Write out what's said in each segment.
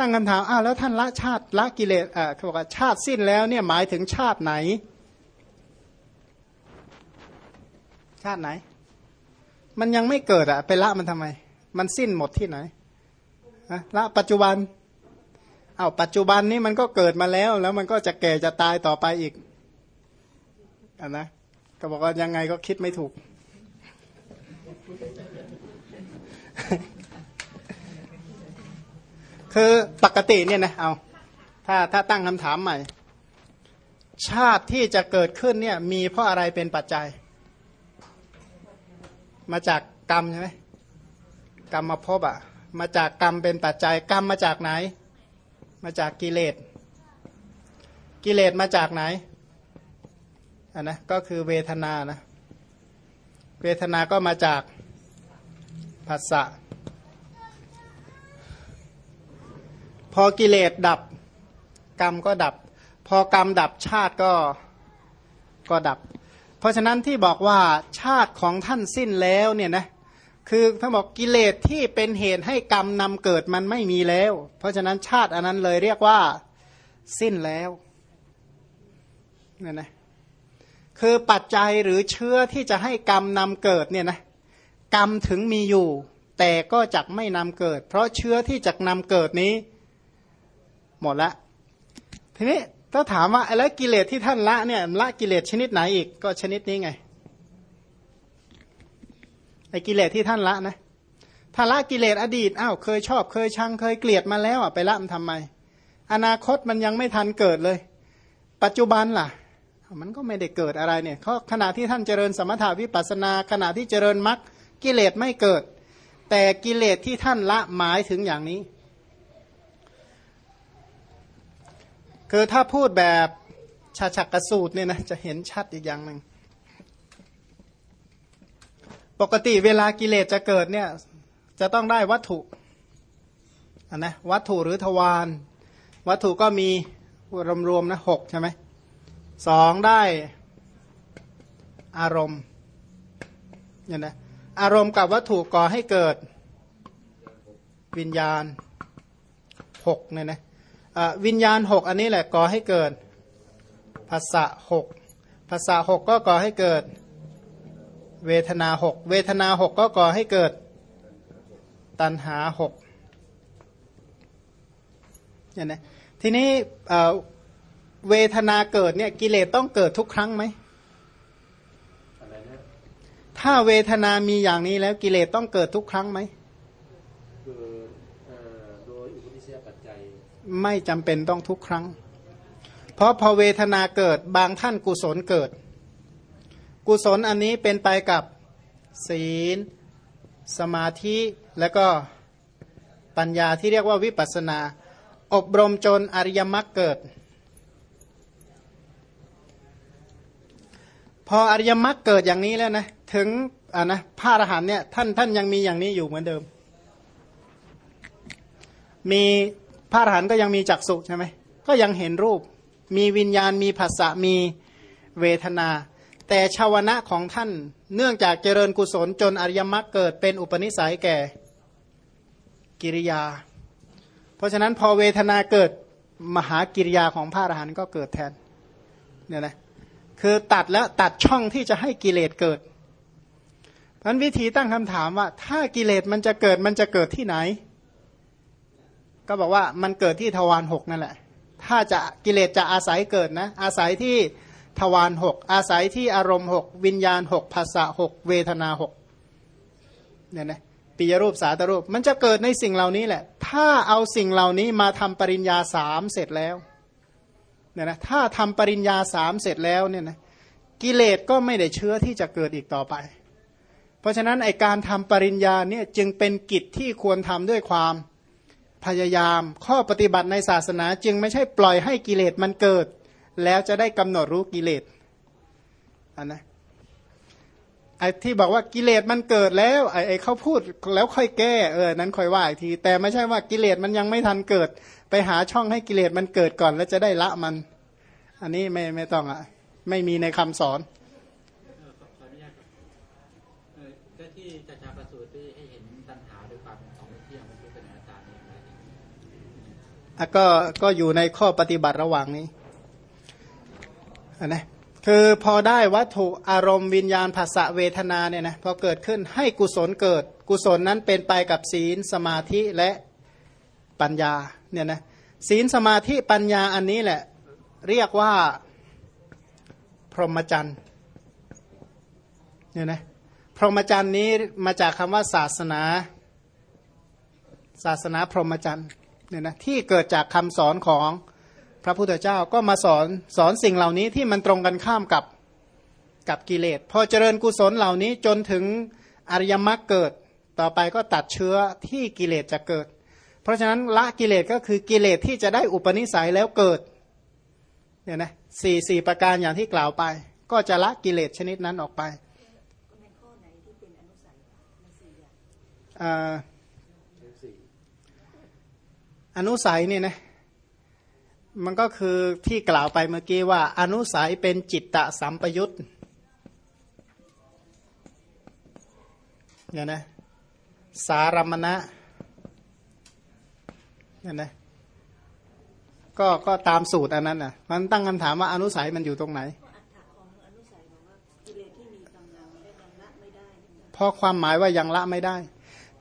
ตั้งคำถามอ้าวแล้วท่านละชาติละกิเลสอ่าเขาบอกว่าชาติสิ้นแล้วเนี่ยหมายถึงชาติไหน ชาติไหน มันยังไม่เกิดอะไปละมันทำไม มันสิ้นหมดที่ไหนอะละปัจจุบันเอาปัจจุบันนี้มันก็เกิดมาแล้ว แล้วมันก็จะแก่จะตายต่อไปอีกอันนะก็บอกว่ายังไงก็คิดไม่ถูก คือปกติเนี่ยนะเอาถ้าถ้าตั้งคำถามใหม่ ชาติที่จะเกิดขึ้นเนี่ยมีเพราะอะไรเป็นปัจจัย มาจากกรรมใช่ไหมกรรมมาพบอะมาจากกรรมเป็นปัจจัยกรรมมาจากไหน มาจากกิเลสกิเลสมาจากไหนอันนะก็คือเวทนานะเวทนาก็มาจากภาษะ พอกิเลสดับกรรมก็ดับ พอกรรมดับชาติก็ก็ดับ เพราะฉะนั้นที่บอกว่าชาติของท่านสิ้นแล้วเนี่ยนะคือท่านบอกกิเลสที่เป็นเหตุให้กรรมนำเกิดมันไม่มีแล้ว เพราะฉะนั้นชาติอันนั้นเลยเรียกว่าสิ้นแล้วเนี่ยนะคือปัจจัยหรือเชื้อที่จะให้กรรมนำเกิดเนี่ยนะกรรมถึงมีอยู่ แต่ก็จักไม่นำเกิด เพราะเชื้อที่จะนำเกิดนี้ หมดละทีนี้ถ้าถามว่าแล้วกิเลสที่ท่านละเนี่ยละกิเลสชนิดไหนอีกก็ชนิดนี้ไงไอ้กิเลสที่ท่านละนะถ้าละกิเลสอดีตอ้าวเคยชอบเคยชังเคยเกลียดมาแล้วอะไปละมันทำไม อนาคตมันยังไม่ทันเกิดเลย ปัจจุบันล่ะ มันก็ไม่ได้เกิดอะไรเนี่ยเขาขณะที่ท่านเจริญสมถาวิปัสนาขณะที่เจริญมรรคกิเลสไม่เกิด แต่กิเลสที่ท่านละหมายถึงอย่างนี้ คือถ้าพูดแบบชาชักกระสูตรเนี่ยนะจะเห็นชัดอีกอย่างหนึ่งปกติเวลากิเลสจะเกิดเนี่ยจะต้องได้วัตถุนนะวัตถุหรือทวารวัตถุก็มีรวมๆนะหกใช่ไหมสองได้อารมณ์เนี่ยนะอารมณ์กับวัตถุก่อให้เกิดวิญญาณหกเนี่ยนะ วิญญาณหกอันนี้แหละก่อให้เกิดภาษาหกภาษาหกก็ก่อให้เกิดเวทนาหกเวทนาหกก็ก่อให้เกิดตัณหาหกเนี่ยนะทีนี้เวทนาเกิดเนี่ยกิเลสต้องเกิดทุกครั้งไหมถ้าเวทนามีอย่างนี้แล้วกิเลสต้องเกิดทุกครั้งไหม ไม่จำเป็นต้องทุกครั้ง เพราะพอเวทนาเกิดบางท่านกุศลเกิด กุศลอันนี้เป็นไปกับศีล สมาธิและก็ปัญญาที่เรียกว่าวิปัสนา อบรมจนอริยมรรคเกิด พออริยมรรคเกิดอย่างนี้แล้วนะถึงอ่านะพระอรหันเนี่ยท่านท่านยังมีอย่างนี้อยู่เหมือนเดิม มี พระอรหันต์ก็ยังมีจักษุใช่ไหมก็ยังเห็นรูป มีวิญญาณมีภาษะมีเวทนา แต่ชาวนะของท่านเนื่องจากเจริญกุศลจนอริยมรรคเกิดเป็นอุปนิสัยแก่กิริยา เพราะฉะนั้นพอเวทนาเกิดมหากิริยาของพระอรหันต์ก็เกิดแทนเนี่ยนะคือตัดแล้วตัดช่องที่จะให้กิเลสเกิดพันวิธีตั้งคำถามว่า ถ้ากิเลสมันจะเกิดมันจะเกิดที่ไหน ก็บอกว่ามันเกิดที่ทวารหกนั่นแหละ ถ้าจะกิเลสจะอาศัยเกิดนะ อาศัยที่ทวารหกอาศัยที่อารมณ์หกวิญญาณหกภาษาหกเวทนาหกเนี่ยนะปิยรูปสาตรูป มันจะเกิดในสิ่งเหล่านี้แหละ ถ้าเอาสิ่งเหล่านี้มาทำปริญญาสามเสร็จแล้วเนี่ยนะถ้าทำปริญญาสามเสร็จแล้วเนี่ยนะกิเลสก็ไม่ได้เชื้อที่จะเกิดอีกต่อไป เพราะฉะนั้นไอการทำปริญญาเนี่ยจึงเป็นกิจที่ควรทำด้วยความ พยายาม ข้อปฏิบัติในศาสนาจึงไม่ใช่ปล่อยให้กิเลสมันเกิด แล้วจะได้กำหนดรู้กิเลสอันนะไอ้ที่บอกว่ากิเลสมันเกิดแล้วไอ้ไอ้เขาพูดแล้วค่อยแก้เออนั้นค่อยว่าอีกที แต่ไม่ใช่ว่ากิเลสมันยังไม่ทันเกิด ไปหาช่องให้กิเลสมันเกิดก่อน แล้วจะได้ละมัน อันนี้ไม่ไม่ต้องอะ ไม่มีในคำสอน อะ ก็ก็อยู่ในข้อปฏิบัติระหว่างนี้อันนะคือพอได้วัตถุอารมณ์วิญญาณภาษะเวทนาเนี่ยนะพอเกิดขึ้นให้กุศลเกิด กุศลนั้นเป็นไปกับศีลสมาธิและปัญญาเนี่ยนะศีลสมาธิปัญญาอันนี้แหละเรียกว่าพรหมจรรย์เนี่ยนะพรหมจรรย์นี้มาจากคำว่าศาสนา ศาสนาพรหมจรรย์ เนี่ยนะที่เกิดจากคำสอนของพระพุทธเจ้าก็มาสอนสอนสิ่งเหล่านี้ที่มันตรงกันข้ามกับกับกิเลสพอเจริญกุศลเหล่านี้จนถึงอริยมรรคเกิด ต่อไปก็ตัดเชื้อที่กิเลสจะเกิด เพราะฉะนั้นละกิเลสก็คือกิเลสที่จะได้อุปนิสัยแล้วเกิดเนี่ยนะสี่สี่ประการอย่างที่กล่าวไป ก็จะละกิเลสชนิดนั้นออกไป อนุสัยเนี่ยนะมันก็คือที่กล่าวไปเมื่อกี้ว่า อนุสัยเป็นจิตตะสัมปยุตเนี่ยนะสารมณะเนี่ยนะก็ก็ตามสูตรอันนั้นน่ะมันตั้งคำถามว่าอนุสัยมันอยู่ตรงไหนเพราะความหมายว่ายังละไม่ได้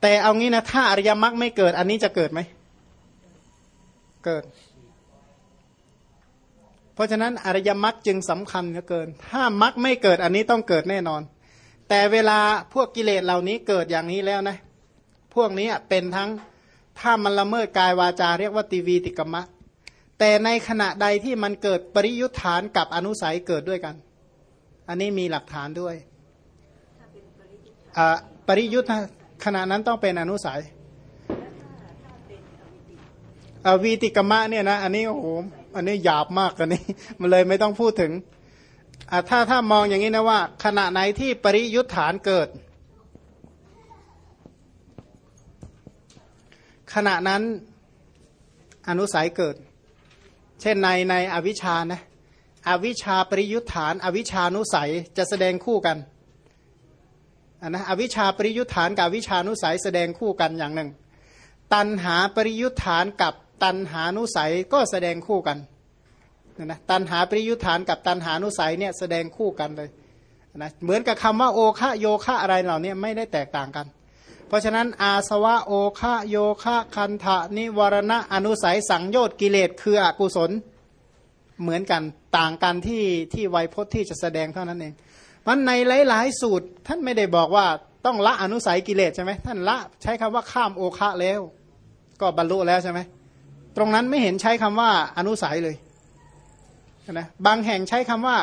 แต่เอางี้นะถ้าอริยมรรคไม่เกิด อันนี้จะเกิดไหม เกิดเพราะฉะนั้นอริยมรรคจึงสำคัญเหลือเกิน ถ้ามรรคไม่เกิดอันนี้ต้องเกิดแน่นอน แต่เวลาพวกกิเลสเหล่านี้เกิดอย่างนี้แล้วนะ พวกนี้เป็นทั้งถ้ามันละเมิดกายวาจาเรียกว่าตีวีติกมะ แต่ในขณะใดที่มันเกิดปริยุทธานกับอนุสัยเกิดด้วยกัน อันนี้มีหลักฐานด้วยปริยุทธขณะนั้นต้องเป็นอนุสัย วีติกมะเนี่ยนะอันนี้โอ้โหอันนี้หยาบมากอันนี้ มันเลยไม่ต้องพูดถึงถ้าถ้ามองอย่างนี้นะว่า ขณะไหนที่ปริยุทธานเกิด ขณะนั้นอนุสัยเกิด เช่นในในอวิชานะอวิชาปริยุทธาน อวิชานุสัยจะแสดงคู่กันนนะอวิชาปริยุทธานกับวิชานุสัยแสดงคู่กันอย่างหนึ่ง ตันหาปริยุทธานกับ ตันหานุสัยก็แสดงคู่กันนะตันหาปริยุทธานกับตันหานุสัยเนี่ยแสดงคู่กันเลยนะเหมือนกับคำว่าโอคะโยคะอะไรเหล่านี้ไม่ได้แตกต่างกัน เพราะฉะนั้นอาสวะโอคะโยคะคันทะนิวรณะอนุสัยสังโยชน์กิเลสคืออกุศลเหมือนกันต่างกันที่ที่ไวยพจน์ที่จะแสดงเท่านั้นเองมันในหลาย ๆ สูตรท่านไม่ได้บอกว่าต้องละอนุสัยกิเลสใช่ไหมท่านละใช้คำว่าข้ามโอคะแล้ว ก็บรรลุแล้วใช่ไหม ตรงนั้นไม่เห็นใช้คำว่าอนุสัยเลยนะบางแห่งใช้คำว่า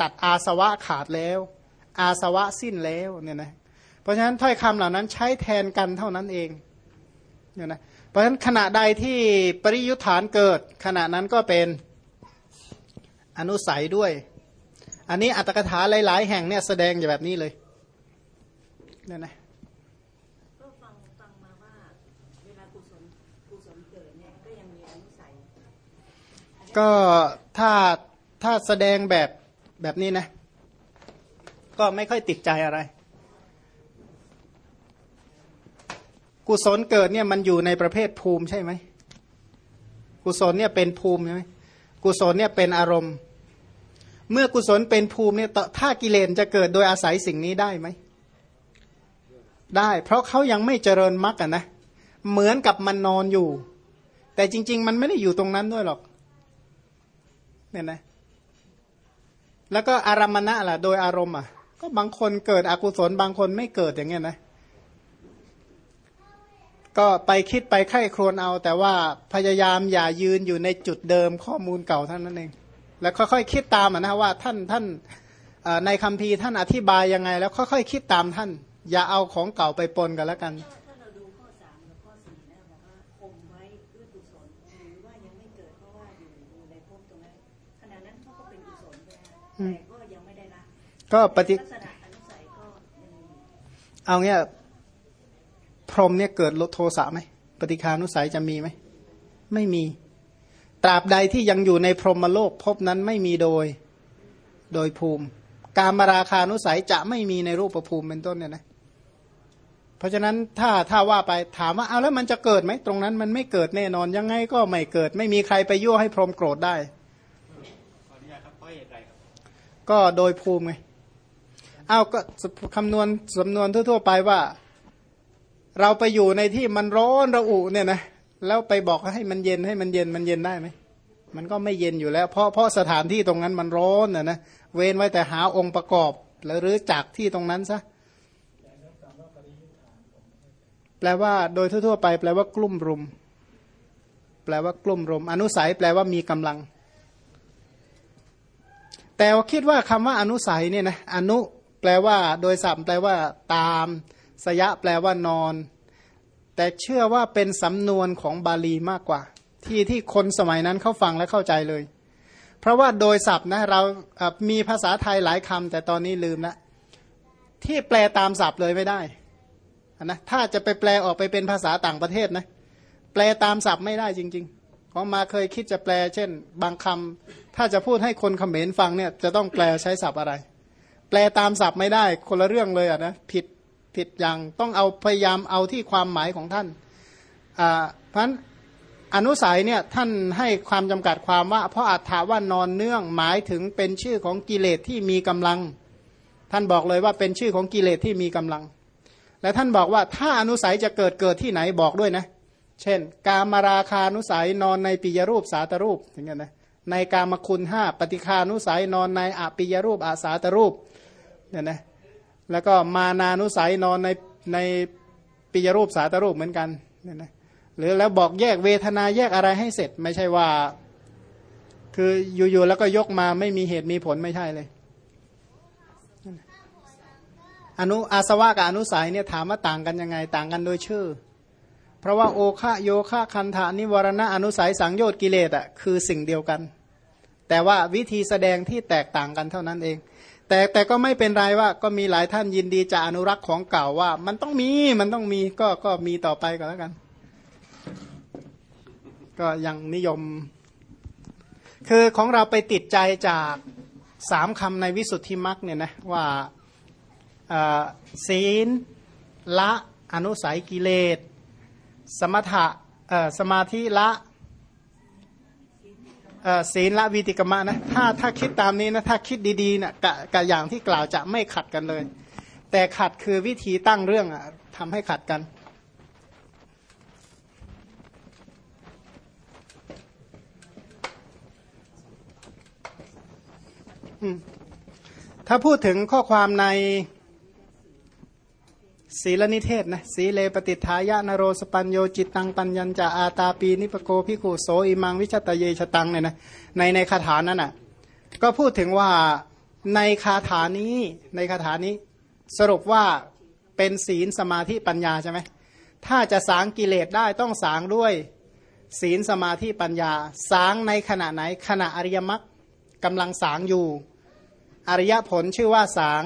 ตัดอาสวะขาดแล้ว อาสวะสิ้นแล้วเนี่ยนะเพราะฉะนั้นถ้อยคำเหล่านั้นใช้แทนกันเท่านั้นเองเนี่ยนะเพราะฉะนั้นขณะใดที่ปริยุทธานเกิด ขณะนั้นก็เป็นอนุสัยด้วย อันนี้อัตถกถาหลาย ๆ แห่งเนี่ยแสดงอย่างแบบนี้เลยเนี่ยนะ ก็ถ้าถ้าแสดงแบบแบบนี้นะ ก็ไม่ค่อยติดใจอะไร กุศลเกิดเนี่ยมันอยู่ในประเภทภูมิใช่ไหมกุศลเนี่ยเป็นภูมิใช่ไหมกุศลเนี่ยเป็นอารมณ์ เมื่อกุศลเป็นภูมิเนี่ยถ้ากิเลนจะเกิดโดยอาศัยสิ่งนี้ได้ไหม ได้ เพราะเขายังไม่เจริญมรรคนะเหมือนกับมันนอนอยู่ แต่จริง ๆ มันไม่ได้อยู่ตรงนั้นด้วยหรอก เนี่ยนะแล้วก็อารมณะล่ะ โดยอารมณ์อะ ก็บางคนเกิดอกุศลบางคนไม่เกิดอย่างเงี้ยนะก็ไปคิดไปไข้ครวนเอา แต่ว่าพยายามอย่ายืนอยู่ในจุดเดิมข้อมูลเก่าท่านนั่นเอง แล้วค่อยๆคิดตามนะว่าท่านท่านในคำพีท่านอธิบายยังไง แล้วค่อยๆคิดตามท่าน อย่าเอาของเก่าไปปนกันแล้วกัน ก็ยังไม่ได้ละก็ปฏิเอาเงี้ยพรหมเนี่ยเกิดโทสะไหมปฏิคานุสัยจะมีไหมไม่มี ตราบใดที่ยังอยู่ในพรหมโลกพบนั้นไม่มีโดยโดยภูมิ การมาราคานุสัยจะไม่มีในรูปภูมิเป็นต้นเนี่ยนะเพราะฉะนั้นถ้าถ้าว่าไปถามว่าเอาแล้วมันจะเกิดไหมตรงนั้นมันไม่เกิดแน่นอนยังไงก็ไม่เกิด ไม่มีใครไปยั่วให้พรหมโกรธได้ ก็โดยภูมิไงเอาก็คำนวณสำนวนทั่ว ๆ ไปว่า เราไปอยู่ในที่มันร้อนระอุเนี่ยนะแล้วไปบอกให้มันเย็นให้มันเย็นมันเย็นได้ไหมมันก็ไม่เย็นอยู่แล้ว เพราะเพราะสถานที่ตรงนั้นมันร้อนน่ะนะเว้นไว้แต่หาองค์ประกอบแล้วหรือจากที่ตรงนั้นซะแปลว่าโดยทั่วๆไป แปลว่ากลุ่มรุม แปลว่ากลุ่มรุม อนุสัยแปลว่ามีกำลัง แต่ว่าคิดว่าคำว่าอนุสัยเนี่ยนะอนุแปลว่า โดยสัมแปลว่าตาม สยะแปลว่านอน แต่เชื่อว่าเป็นสำนวนของบาลีมากกว่า ที่ที่คนสมัยนั้นเขาฟังและเข้าใจเลย เพราะว่าโดยศัพท์นะเรามีภาษาไทยหลายคำแต่ตอนนี้ลืมละที่แปลตามศัพท์เลยไม่ได้นะถ้าจะไปแปลออกไปเป็นภาษาต่างประเทศนะแปลตามศัพท์ไม่ได้จริง ๆ ของมาเคยคิดจะแปล เช่น บางคำถ้าจะพูดให้คนเขมรฟังเนี่ยจะต้องแปลใช้ศัพท์อะไร แปลตามศัพท์ไม่ได้คนละเรื่องเลยอะนะผิดผิดอย่างต้องเอาพยายามเอาที่ความหมายของท่านอ่าเพราะนั้นอนุสัยเนี่ยท่านให้ความจำกัดความว่า เพราะอัฏฐาว่านอนเนื่องหมายถึงเป็นชื่อของกิเลสที่มีกำลัง ท่านบอกเลยว่าเป็นชื่อของกิเลสที่มีกำลัง และท่านบอกว่าถ้าอนุสัยจะเกิดเกิดที่ไหนบอกด้วยนะ เช่น กามราคานุสัยนอนในปิยรูปสาตรูปอย่างเงี้ยนะในกามคุณห้าปฏิคานุสัยนอนในอปิยรูปอาสาตรูปเนี่ยนะแล้วก็มานานุสัยนอนในในปิยรูปสาตรูปเหมือนกันเนี่ยนะหรือแล้วบอกแยกเวทนาแยกอะไรให้เสร็จไม่ใช่ว่า คืออยู่ๆแล้วก็ยกมาไม่มีเหตุมีผลไม่ใช่เลยอนุอาสวะกับอนุสัยเนี่ยถามว่าต่างกันยังไง ต่างกันโดยชื่อ เพราะว่าโอคะโยคะคันธานิวรณะอนุสัยสังโยชน์กิเลสอะคือสิ่งเดียวกัน แต่ว่าวิธีแสดงที่แตกต่างกันเท่านั้นเอง แต่แต่ก็ไม่เป็นไรว่าก็มีหลายท่านยินดีจะอนุรักษ์ของเก่าว่า มันต้องมีมันต้องมีก็ก็มีต่อไปก็แล้วกัน ก็ยังนิยม คือของเราไปติดใจจากสามคำในวิสุทธิมรรคเนี่ยนะว่าอ่าศีลละอนุสัยกิเลส สมถะสมาธิละเอ่อศีลละวิติกรรมะนะถ้าถ้าคิดตามนี้นะถ้าคิดดีๆนะกะกะอย่างที่กล่าวจะไม่ขัดกันเลย แต่ขัดคือวิธีตั้งเรื่องอะทำให้ขัดกัน ถ้าพูดถึงข้อความใน ศีลนิเทศนะสีเลปฏิทายะนโรสปัญโยจิตตังปัญญัญจะอาตาปีนิปโกพิขุโสอิมังวิชตะเยชตังเนี่ยนะในในคาถานั้นอะก็พูดถึงว่าในคาถานี้ในคาถานี้สรุปว่าเป็นศีลสมาธิปัญญาใช่ไหมถ้าจะสางกิเลสได้ต้องสางด้วยศีลสมาธิปัญญา สางในขณะไหนขณะอริยมรรคกำลังสางอยู่ อริยผลชื่อว่าสาง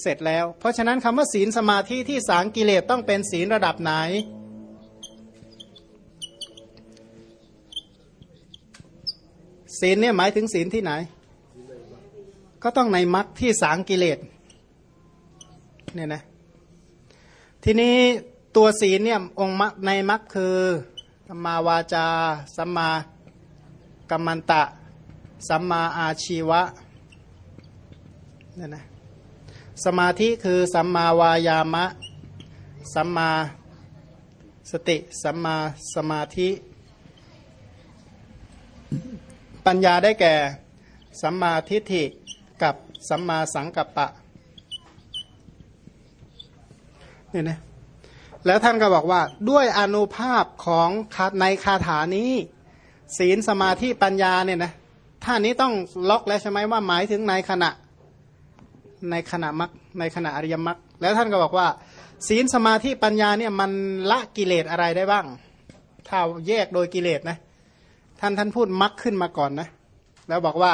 เสร็จแล้ว เพราะฉะนั้นคำว่าศีลสมาธิที่สางกิเลสต้องเป็นศีลระดับไหน ศีลเนี่ยหมายถึงศีลที่ไหน ก็ต้องในมรรคที่สางกิเลสเนี่ยนะทีนี้ตัวศีลเนี่ยองค์มรรคในมรรคคือสัมมาวาจาสัมมากัมมันตะสัมมาอาชีวะเนี่ยนะ สมาธิคือสัมมาวายามะ สัมมาสติ สัมมาสมาธิ ปัญญาได้แก่ สัมมาทิฏฐิกับสัมมาสังกัปปะเนี่ยนะแล้วท่านก็บอกว่าด้วยอนุภาพของในคาถานี้ ศีลสมาธิปัญญาเนี่ยนะท่านี้ต้องล็อกแล้วใช่ไหมว่าหมายถึงในขณะ ในขณะมรรคในขณะอริยมรรคแล้วท่านก็บอกว่า ศีลสมาธิปัญญาเนี่ยมันละกิเลสอะไรได้บ้าง ถ้าแยกโดยกิเลสนะท่านท่านพูดมรรคขึ้นมาก่อนนะแล้วบอกว่า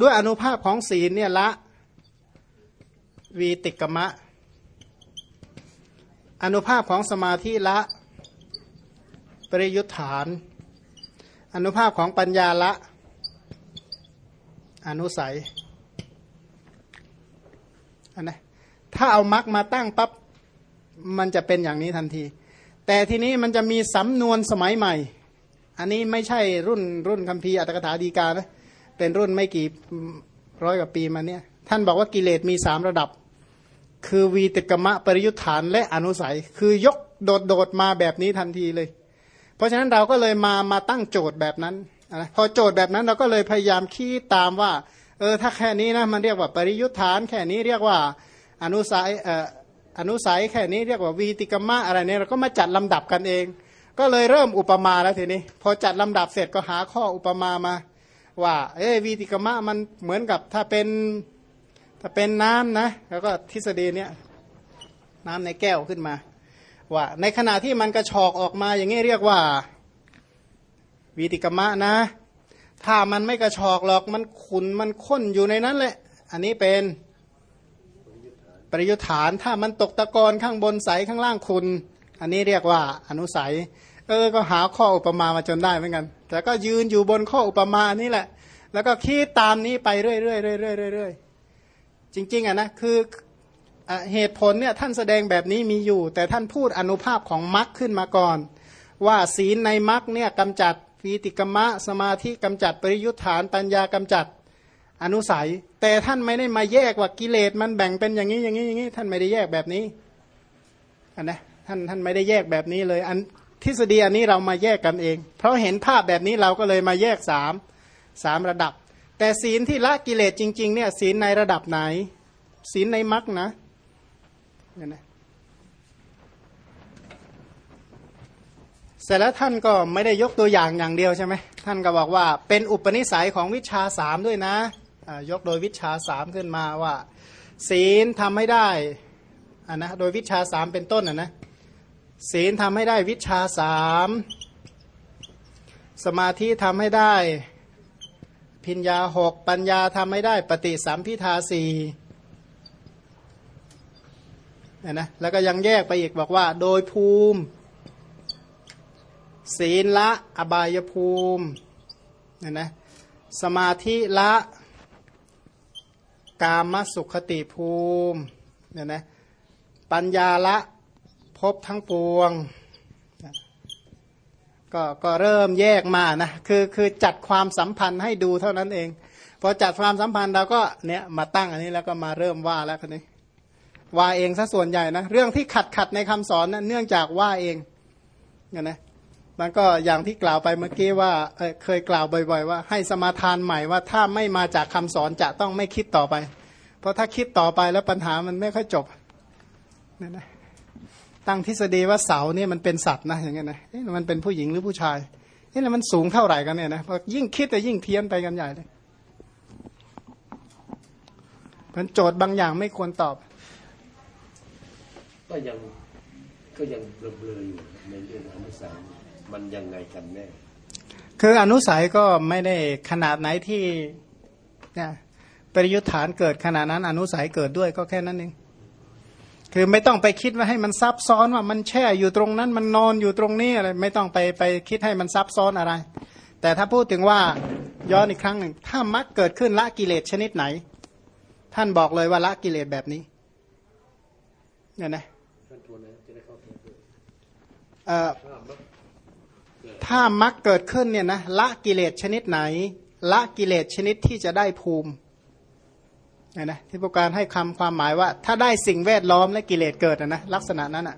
ด้วยอนุภาพของศีลเนี่ยละวีติกมะ อนุภาพของสมาธิละ ปริยุทธาน อนุภาพของปัญญาละ อนุสัย นนะถ้าเอามรรคมาตั้งปับ๊บมันจะเป็นอย่างนี้ทันที แต่ทีนี้มันจะมีสำนวนสมัยใหม่ อันนี้ไม่ใช่รุ่นรุ่นคัมภีร์อัตถกถาดีกานะเป็นรุ่นไม่กี่ร้อยกว่าปีมาเนี่ยท่านบอกว่ากิเลสมีสามระดับ คือวีติกมะปริยุทธานและอนุสัย คือยกโดดโดดมาแบบนี้ทันทีเลย เพราะฉะนั้นเราก็เลยมามาตั้งโจทย์แบบนั้นนะพอโจทย์แบบนั้นเราก็เลยพยายามคิดตามว่า เออถ้าแค่นี้นะมันเรียกว่าปริยุทธาน แค่นี้เรียกว่าอนุสัยเอ่ออนุสัยแค่นี้เรียกว่าวีติกมะอะไรเนี่ยเราก็มาจัดลำดับกันเอง ก็เลยเริ่มอุปมาแล้วทีนี้ พอจัดลำดับเสร็จก็หาข้ออุปมามา ว่า เอ้วีติกมะมันเหมือนกับถ้าเป็นถ้าเป็นน้ำนะ แล้วก็ทฤษฎีเนี้ยน้ำในแก้วขึ้นมา ว่า ในขณะที่มันกระชอกออกมาอย่างนี้เรียกว่าวีติกมะนะ ถ้ามันไม่กระชอกหรอกมันขุนมันข้นอยู่ในนั้นแหละ อันนี้เป็นปริยุทธานถ้ามันตกตะกอนข้างบนใสข้างล่างคุณ อันนี้เรียกว่าอนุสัย เออ ก็หาข้ออุปมามาจนได้เหมือนกัน แต่ก็ยืนอยู่บนข้ออุปมานี่แหละ แล้วก็คิดตามนี้ไปเรื่อยๆเรื่อยๆเรื่อยๆจริง ๆอะนะคือเหตุผลเนี่ยท่านแสดงแบบนี้มีอยู่ แต่ท่านพูดอนุภาพของมรรคขึ้นมาก่อน ว่าศีลในมรรคเนี่ยกำจัด ฟีติกมะ สมาธิกำจัดปริยุทธานปัญญากำจัดอนุสัย แต่ท่านไม่ได้มาแยกว่ากิเลสมันแบ่งเป็นอย่างนี้อย่างนี้อย่างนี้ ท่านไม่ได้แยกแบบนี้อันนะท่านท่านไม่ได้แยกแบบนี้เลยอันทฤษฎีอันนี้เรามาแยกกันเอง เพราะเห็นภาพแบบนี้เราก็เลยมาแยกสามสามระดับ แต่ศีลที่ละกิเลสจริง ๆ เนี่ยศีลในระดับไหน ศีลในมรรคนะเนี่ยนะ เสร็จแล้วท่านก็ไม่ได้ยกตัวอย่างอย่างเดียวใช่ไหมท่านก็บอกว่าเป็นอุปนิสัยของวิชาสามด้วยนะยกโดยวิชาสามขึ้นมาว่า ศีลทำให้ได้อ่านะโดยวิชาสามเป็นต้นอะนะศีลทำให้ได้วิชาสามสมาธิทำให้ได้พิญญาหกปัญญาทำให้ได้ปฏิสัมพิทาสี่นะแล้วก็ยังแยกไปอีกบอกว่า โดยภูมิ ศีลละอบายภูมิเนี่ยนะสมาธิละกามสุขติภูมิเนี่ยนะปัญญาละพบทั้งปวงก็ก็เริ่มแยกมานะคือคือจัดความสัมพันธ์ให้ดูเท่านั้นเองพอจัดความสัมพันธ์เราก็เนี่ยมาตั้งอันนี้แล้วก็มาเริ่มว่าแล้วคนนี้ว่าเองซะส่วนใหญ่นะเรื่องที่ขัดขัดในคำสอนนะเนื่องจากว่าเองเนี่ยนะ มันก็อย่างที่กล่าวไปเมื่อกี้ว่าเเคยกล่าวบ่อย ๆ ว่า ให้สมาทานใหม่ว่าถ้าไม่มาจากคำสอนจะต้องไม่คิดต่อไป เพราะถ้าคิดต่อไปแล้วปัญหามันไม่ค่อยจบนี่ยนะตั้งทฤษฎีว่าเสาเนี่ยมันเป็นสัตว์นะอย่างเงี้ยนะมันเป็นผู้หญิงหรือผู้ชายนี่มันสูงเท่าไหร่กันเนี่ยนะพอยิ่งคิดแต่ยิ่งเทียนไปกันใหญ่เลยมันโจทย์บางอย่างไม่ควรตอบ ก็ยังก็ยังเบลอๆอยู่ในเรื่องอนุสัย มันยังไงกันแน่ คืออนุสัยก็ไม่ได้ขนาดไหนที่เนี่ยปริยุทธานเกิดขนาดนั้น อนุสัยเกิดด้วยก็แค่นั้นเองคือไม่ต้องไปคิดว่าให้มันซับซ้อนว่ามันแช่อยู่ตรงนั้น มันนอนอยู่ตรงนี้อะไรไม่ต้องไปไปคิดให้มันซับซ้อนอะไร แต่ถ้าพูดถึงว่าย้อนอีกครั้งหนึ่งถ้ามักเกิดขึ้นละกิเลสชนิดไหน ท่านบอกเลยว่าละกิเลสแบบนี้เนี่ยนะ ถ้ามักเกิดขึ้นเนี่ยนะละกิเลสชนิดไหน ละกิเลสชนิดที่จะได้ภูมิเนี่ยนะที่ประการให้คำความหมายว่า ถ้าได้สิ่งแวดล้อมและกิเลสเกิดนะลักษณะนั้นอะ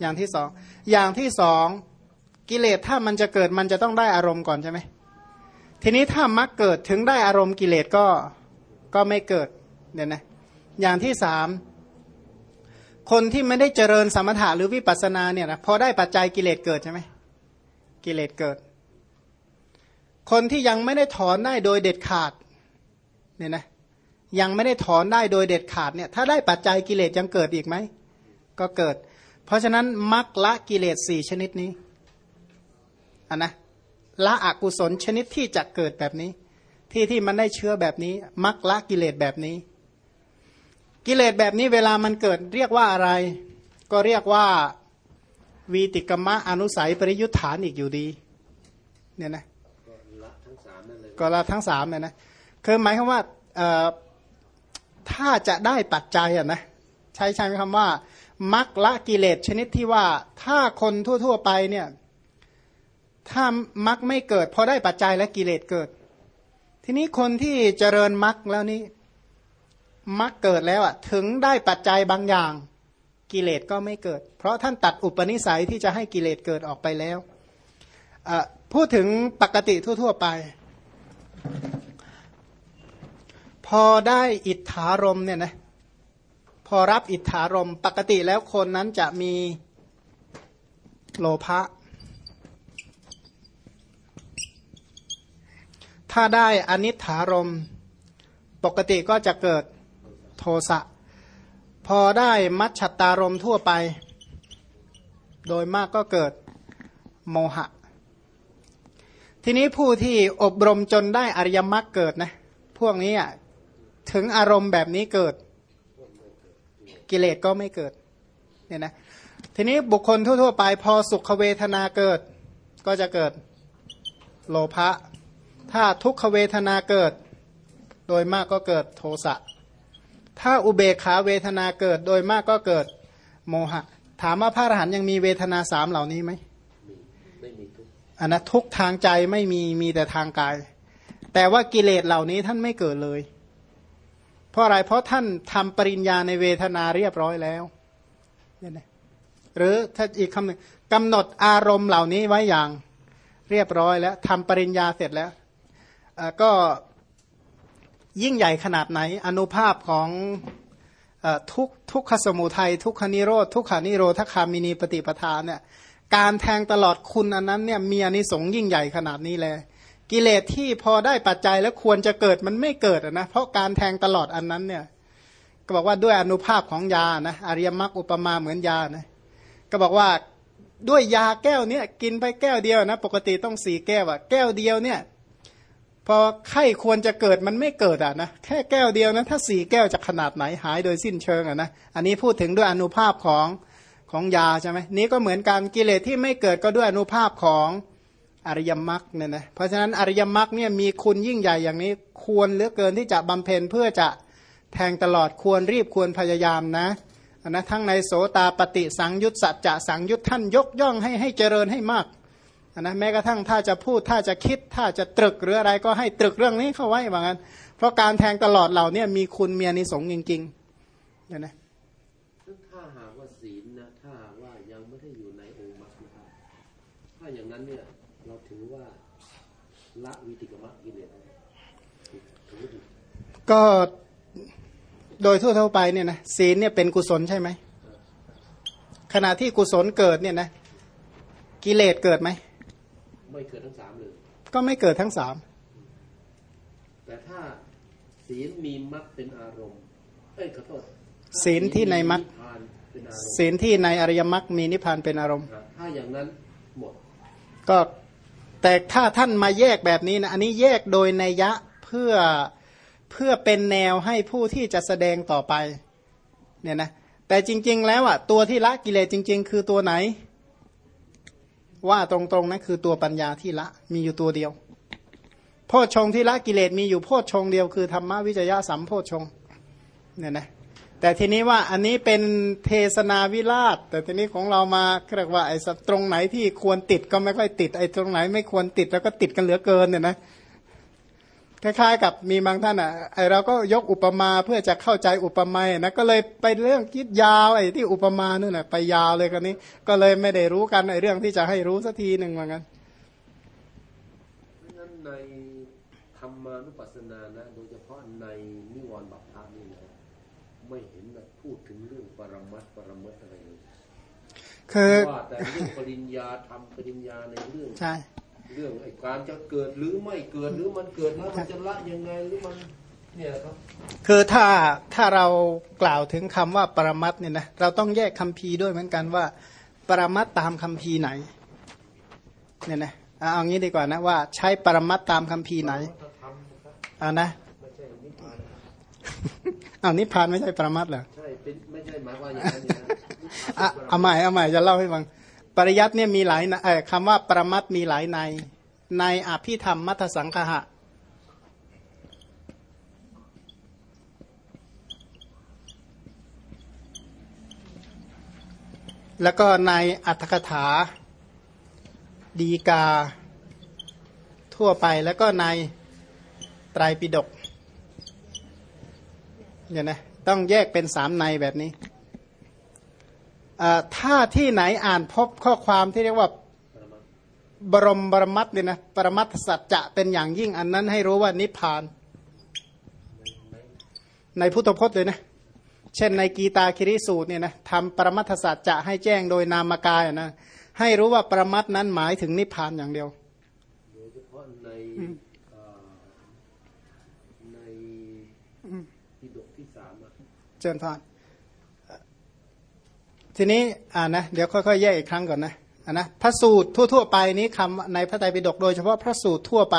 อย่างที่สองอย่างที่สองกิเลสถ้ามันจะเกิดมันจะต้องได้อารมณ์ก่อนใช่ไหมทีนี้ถ้ามักเกิดถึงได้อารมณ์กิเลสก็ก็ไม่เกิดเนี่ยนะอย่างที่สามคนที่ไม่ได้เจริญสมถะหรือวิปัสสนาเนี่ยนะพอได้ปัจจัยกิเลสเกิดใช่ไหม กิเลสเกิด คนที่ยังไม่ได้ถอนได้โดยเด็ดขาดเนี่ยนะยังไม่ได้ถอนได้โดยเด็ดขาดเนี่ยถ้าได้ปัจจัยกิเลสยังเกิดอีกไหมก็เกิด เพราะฉะนั้นมักละกิเลสสี่ชนิดนี้อันนะละอกุศลชนิดที่จะเกิดแบบนี้ ที่ที่มันได้เชื้อแบบนี้มักละกิเลสแบบนี้ กิเลสแบบนี้เวลามันเกิดเรียกว่าอะไร ก็เรียกว่า วีติกมะอนุสัยปริยุทธานอีกอยู่ดี เนี่ยนะก็ละทั้งสามนั่นเลยก็ละทั้งสามเนี่ยนะคือหมายความว่าถ้าจะได้ปัจจัยอะนะใช้ใช้คำว่ามักละกิเลสชนิดที่ว่าถ้าคนทั่ว ๆ ไปเนี่ยถ้ามักไม่เกิดพอได้ปัจจัยและกิเลสเกิด ทีนี้คนที่เจริญมักแล้วนี่มักเกิดแล้วอะถึงได้ปัจจัยบางอย่าง กิเลสก็ไม่เกิด เพราะท่านตัดอุปนิสัยที่จะให้กิเลสเกิดออกไปแล้วพูดถึงปกติทั่ว ๆไป พอได้อิทธารมเนี่ยนะพอรับอิทธารมปกติแล้วคนนั้นจะมีโลภะถ้าได้อนิถารม ปกติก็จะเกิดโทสะ พอได้มัชชตารมทั่วไป โดยมากก็เกิดโมหะ ทีนี้ผู้ที่อบรมจนได้อริยมรรคเกิดนะ พวกนี้อะถึงอารมณ์แบบนี้เกิด กิเลสก็ไม่เกิดเนี่ยนะทีนี้บุคคลทั่ว ๆ ไปพอสุขเวทนาเกิด ก็จะเกิดโลภะถ้าทุกขเวทนาเกิด โดยมากก็เกิดโทสะ ถ้าอุเบกขาเวทนาเกิดโดยมากก็เกิดโมหะ ถามว่าพระอรหันยังมีเวทนาสามเหล่านี้ไหมไม่มีทุกอันนะทุกทางใจไม่มีมีแต่ทางกาย แต่ว่ากิเลสเหล่านี้ท่านไม่เกิดเลย เพราะอะไรเพราะท่านทำปริญญาในเวทนาเรียบร้อยแล้วเนี่ยนะหรือถ้าอีกคำหนึ่งกำหนดอารมณ์เหล่านี้ไว้อย่างเรียบร้อยแล้วทำปริญญาเสร็จแล้วก็ ยิ่งใหญ่ขนาดไหน อนุภาพของทุกทุกขสมุทัยทุกขนิโรธทุกขานิโรธคามินีปฏิปทานเนี่ยการแทงตลอดคุณอันนั้นเนี่ยมีอนิสงส์ยิ่งใหญ่ขนาดนี้เลยกิเลสที่พอได้ปัจจัยแล้วควรจะเกิดมันไม่เกิดนะเพราะการแทงตลอดอันนั้นเนี่ยก็บอกว่าด้วยอนุภาพของยานะอริยมรรคอุปมาเหมือนยานะก็บอกว่าด้วยยาแก้วเนี้ยกินไปแก้วเดียวนะ ปกติต้องสี่แก้วอะแก้วเดียวเนี่ย พอไข้ควรจะเกิดมันไม่เกิดอะนะแค่แก้วเดียวนะถ้าสี่แก้วจะขนาดไหนหายโดยสิ้นเชิงอะนะอันนี้พูดถึงด้วยอนุภาพของของยาใช่ไหมนี้ก็เหมือนการกิเลสที่ไม่เกิดก็ด้วยอนุภาพของอริยมรรคเนี่ยนะเพราะฉะนั้นอริยมรรคเนี่ยมีคุณยิ่งใหญ่อย่างนี้ควรเหลือเกินที่จะบำเพ็ญเพื่อจะแทงตลอดควรรีบควรพยายามนะนะทั้งในโสตาปฏิสังยุตสัจจะสังยุตท่านยกย่องให้ให้เจริญให้มาก นะแม้กระทั่งถ้าจะพูดถ้าจะคิดถ้าจะตรึกหรืออะไรก็ให้ตรึกเรื่องนี้เข้าไว้เหมือนกันเพราะการแทงตลอดเหล่านี้มีคุณมีอนิสงส์จริงๆเนี่ยนะถ้าหากว่าศีลนะถ้าว่ายังไม่ได้อยู่ในองค์มรรคนะครับถ้าอย่างนั้นเนี่ยเราถือว่าละวิติกมรรคกิเลสก็โดยทั่วๆไปเนี่ยนะศีลเนี่ยเป็นกุศลใช่ไหมขณะที่กุศลเกิดเนี่ยนะกิเลสเกิดไหม ไม่เกิดทั้งสามเลยก็ไม่เกิดทั้งสามแต่ถ้าศีลมีมรรคเป็นอารมณ์เอ้ยขอโทษศีลที่ในมรรคศีลที่ในอริยมรรคมีนิพพานเป็นอารมณ์ ถ้าอย่างนั้นหมด ก็แต่ถ้าท่านมาแยกแบบนี้นะอันนี้แยกโดยนัยยะเพื่อเพื่อเป็นแนวให้ผู้ที่จะแสดงต่อไปเนี่ยนะแต่จริง ๆ แล้วอะตัวที่ละกิเลสจริง ๆ คือตัวไหน ว่าตรงๆนะคือตัวปัญญาที่ละมีอยู่ตัวเดียว โพชงที่ละกิเลสมีอยู่โพชงเดียวคือธรรมวิจยะสัมโพชงเนี่ยนะแต่ทีนี้ว่าอันนี้เป็นเทศนาวิราช แต่ทีนี้ของเรามาเรียกว่าไอ้ตรงไหนที่ควรติดก็ไม่ค่อยติดไอ้ตรงไหนไม่ควรติดแล้วก็ติดกันเหลือเกินเนี่ยนะ คล้ายๆ กับมีบางท่านอะไอเราก็ยกอุปมาเพื่อจะเข้าใจอุปมานะ ก็เลยไปเรื่องคิดยาวไอ้ที่อุปมานู่นน่ะไปยาวเลยกันนี้ ก็เลยไม่ได้รู้กันไอ้เรื่องที่จะให้รู้สักทีหนึ่งเหมือนกันนั้นในธรรมานุปัสสนานะ โดยเฉพาะในนิวรณ์บัพพานี่นะไม่เห็นแบบพูดถึงเรื่องปรมัตปรมัตอะไรเลยคือว่าแต่เรื่องปริญญาทำปริญญาในเรื่องใช่ เรื่องไอ้การจะเกิดหรือไม่เกิดหรือมันเกิดแล้วมันจะละยังไงหรือมันเนี่ยครับคือถ้าถ้าเรากล่าวถึงคำว่าปรมัตเนี่ยนะเราต้องแยกคำพีด้วยเหมือนกันว่า ปรมัตตามคำพีไหนเนี่ยนะเอางี้ดีกว่านะว่าใช้ปรมัตตามคำพีไหนเอานะเอานิพพานไม่ใช่ปรมัตเหรอใช่เป็นไม่ใช่หมายว่าอย่างนั้นเอาใหม่เอาใหม่จะเล่าให้ฟัง ปริยัติเนี่ยมีหลายคำว่าประมัตมีหลายใน ในอภิธรรมมัทสังคหะ แล้วก็ในอัตถกถา ดีกา ทั่วไปแล้วก็ในไตรปิฎกเนี่ยนะต้องแยกเป็นสามในแบบนี้ ถ้าที่ไหนอ่านพบข้อความที่เรียกว่าบรมบรมัตเนี่ยนะปรมัตสัจจะเป็นอย่างยิ่งอันนั้นให้รู้ว่านิพพาน ในพุทธพจน์เลยนะ เช่นในกีตาคิริสูตรเนี่ยนะทำปรมัตสัจจะให้แจ้งโดยนามกายนะให้รู้ว่าปรมัตนั้นหมายถึงนิพพานอย่างเดียวโดยเฉพาะในในปิฎกที่สามเจริญพาน ทีนี้อ่านะเดี๋ยวค่อยๆแยกอีกครั้งก่อนนะนะพระสูตรทั่วๆไปนี้คำในพระไตรปิฎกโดยเฉพาะพระสูตรทั่วไป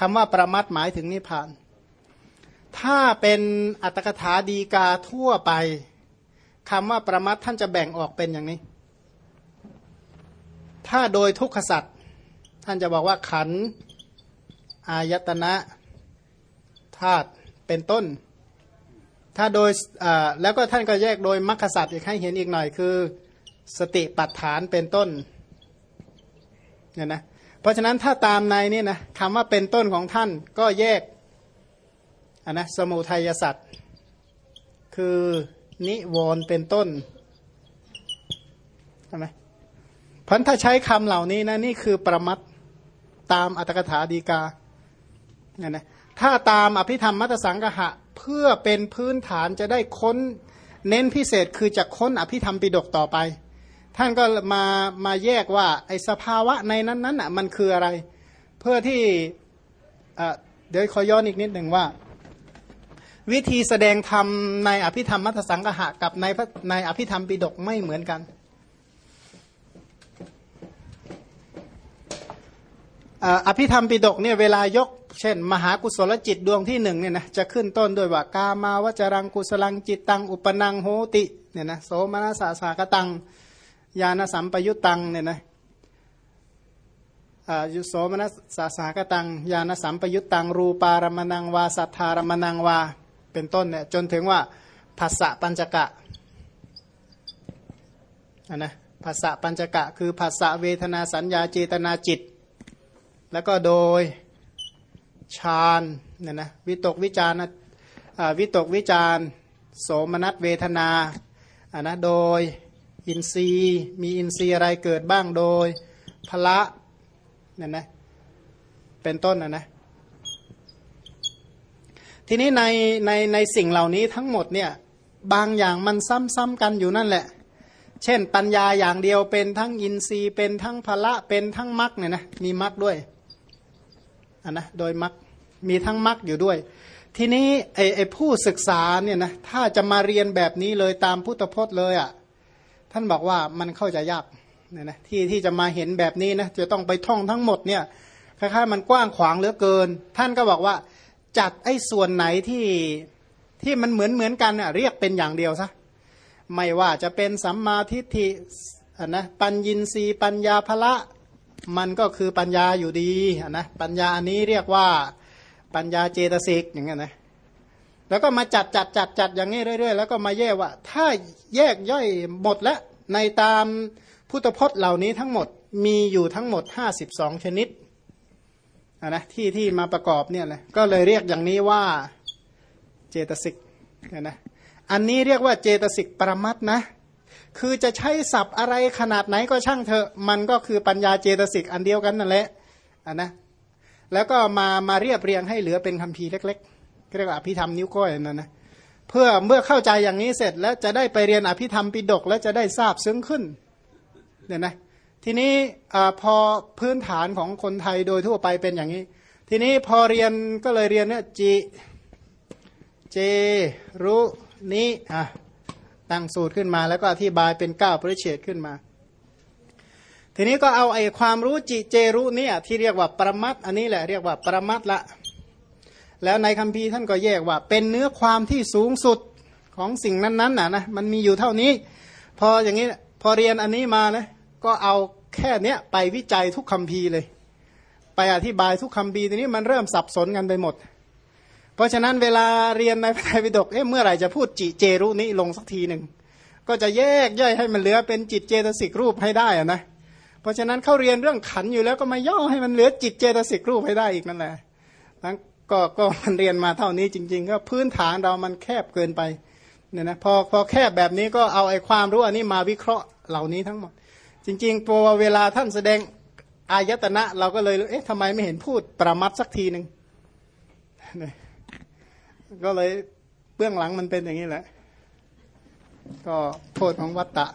คำว่าประมัดหมายถึงนิพพาน ถ้าเป็นอัตถกถาดีกาทั่วไปคำว่าประมัดท่านจะแบ่งออกเป็นอย่างนี้ ถ้าโดยทุกขสัตว์ท่านจะบอกว่าขันอายตนะธาตุเป็นต้น ถ้าโดยแล้วก็ท่านก็แยกโดยมรรคสัตว์อีกให้เห็นอีกหน่อยคือ สติปัฏฐานเป็นต้นเนี่ยนะเพราะฉะนั้นถ้าตามในนี่นะคำว่าเป็นต้นของท่านก็แยกอันนะสมุทัยสัตว์คือนิวรณ์เป็นต้นใช่ไหมพันถ้าใช้คำเหล่านี้นะนี่คือประมัดตามอัตถกถาดีกาเนี่ยนะถ้าตามอภิธรรมมัตสังกหะ เพื่อเป็นพื้นฐานจะได้ค้นเน้นพิเศษคือจะค้นอภิธรรมปิดกต่อไป ท่านก็มามาแยกว่าไอสภาวะในนั้นนั้นอะมันคืออะไร เพื่อที่เดี๋ยวขอย้อนอีกนิดหนึ่งว่า วิธีแสดงธรรมในอภิธรรมมัทสังกหะกับในในอภิธรรมปิดกไม่เหมือนกันอภิธรรมปิดกเนี่ยเวลายก เช่น มหากุศลจิตดวงที่หนึ่งเนี่ยนะจะขึ้นต้นด้วยว่ากามาวจรังกุศลังจิตตัง อุปนังโหติเนี่ยนะโสมนัสสาสากตังญาณสัมปยุตตังเนี่ยนะยุโสมนัสสาสากตังญาณสัมปยุตตัง รูปารมณังวา สัทธารมณังวา เป็นต้นเนี่ยจนถึงว่าภาษะปัญจกะนะภาษะปัญจกะ คือภาษะเวทนาสัญญาเจตนาจิต แล้วก็โดย ฌานเนี่ยนะวิตกวิจารวิตกวิจารโสมนัสเวทนาอ่านะโดยอินทรีย์มีอินทรีย์อะไรเกิดบ้างโดยพละเนี่ยนะเป็นต้นนะนะทีนี้ในในในสิ่งเหล่านี้ทั้งหมดเนี่ยบางอย่างมันซ้ำๆกันอยู่นั่นแหละ เช่นปัญญาอย่างเดียวเป็นทั้งอินทรีย์เป็นทั้งพละเป็นทั้งมรรคเนี่ยนะมีมรรคด้วยอันนะโดยมรรค มีทั้งมรรคอยู่ด้วย ทีนี้ไอไอผู้ศึกษาเนี่ยนะถ้าจะมาเรียนแบบนี้เลยตามพุทธพจน์เลยอะ่ะท่านบอกว่ามันเข้าใจยากเนี่ยนะที่ที่จะมาเห็นแบบนี้นะจะต้องไปท่องทั้งหมดเนี่ยคล้ายๆมันกว้างขวางเหลือเกิน ท่านก็บอกว่าจัดไอ้ส่วนไหนที่ที่มันเหมือนเหมือนกันเรียกเป็นอย่างเดียวซะไม่ว่าจะเป็นสัมมาทิฏฐินะปัญญินรีปัญญาภละมันก็คือปัญญาอยู่ดีนะปัญญาอันนี้เรียกว่า ปัญญาเจตสิกอย่างเงี้ยนะแล้วก็มาจัดจัดจัดจัดอย่างนี้เรื่อย ๆ แล้วก็มาแยกว่า ถ้าแยกย่อยหมดแล้วในตามพุทธพจน์เหล่านี้ทั้งหมดมีอยู่ทั้งหมด 52 ชนิดนะที่ที่มาประกอบเนี่ยนะก็เลยเรียกอย่างนี้ว่าเจตสิกนะอันนี้เรียกว่าเจตสิกปรมัตนะ คือจะใช้ศัพท์อะไรขนาดไหนก็ช่างเถอะ มันก็คือปัญญาเจตสิกอันเดียวกันนั่นแหละอะนะ แล้วก็มามาเรียบเรียงให้เหลือเป็นคำพีเล็กๆเรียกว่าอภิธรรมนิ้วก้อยนั่นนะเพื่อเมื่อเข้าใจอย่างนี้เสร็จแล้วจะได้ไปเรียนอภิธรรมปิดกแล้วจะได้ทราบซึ้งขึ้นเนี่ยนะทีนี้อพอพื้นฐานของคนไทยโดยทั่วไปเป็นอย่างนี้ ทีนี้พอเรียนก็เลยเรียนเนี่ยจีเจรุนี้อะตั้งสูตรขึ้นมาแล้วก็อธิบายเป็นเก้าปริเฉดขึ้นมา ทีนี้ก็เอาไอ้ความรู้จิเจรุนี่ที่เรียกว่าประมัดอันนี้แหละเรียกว่าประมัดละ แล้วในคัมภีร์ท่านก็แยกว่า เป็นเนื้อความที่สูงสุดของสิ่งนั้นๆน่ะนะมันมีอยู่เท่านี้ พออย่างนี้พอเรียนอันนี้มานะก็เอาแค่เนี้ยไปวิจัยทุกคัมภีร์เลย ไปอธิบายทุกคัมภีร์ทีนี้มันเริ่มสับสนกันไปหมด เพราะฉะนั้นเวลาเรียนในพระไตรปิฎกเอ๊ะเมื่อไหร่จะพูดจิเจรุนี้ลงสักทีหนึ่งก็จะแยกย่อยให้มันเหลือเป็นจิตเจตสิกรูปให้ได้อะนะ เพราะฉะนั้นเขาเรียนเรื่องขันอยู่แล้วก็มาย่อให้มันเหลือจิตเจตสิกรูปให้ได้อีกนั่นแหละนั้นก็ก็มันเรียนมาเท่านี้จริง ๆ ก็พื้นฐานเรามันแคบเกินไปเนี่ยนะพอพอแคบแบบนี้ก็เอาไอ้ความรู้อันนี้มาวิเคราะห์เหล่านี้ทั้งหมด จริงๆตัวเวลาท่านแสดงอายตนะเราก็เลยเอ๊ะทำไมไม่เห็นพูดประมัดสักทีหนึ่งก็เลยเบื้องหลังมันเป็นอย่างนี้แหละ ก็โทษของวัตตะ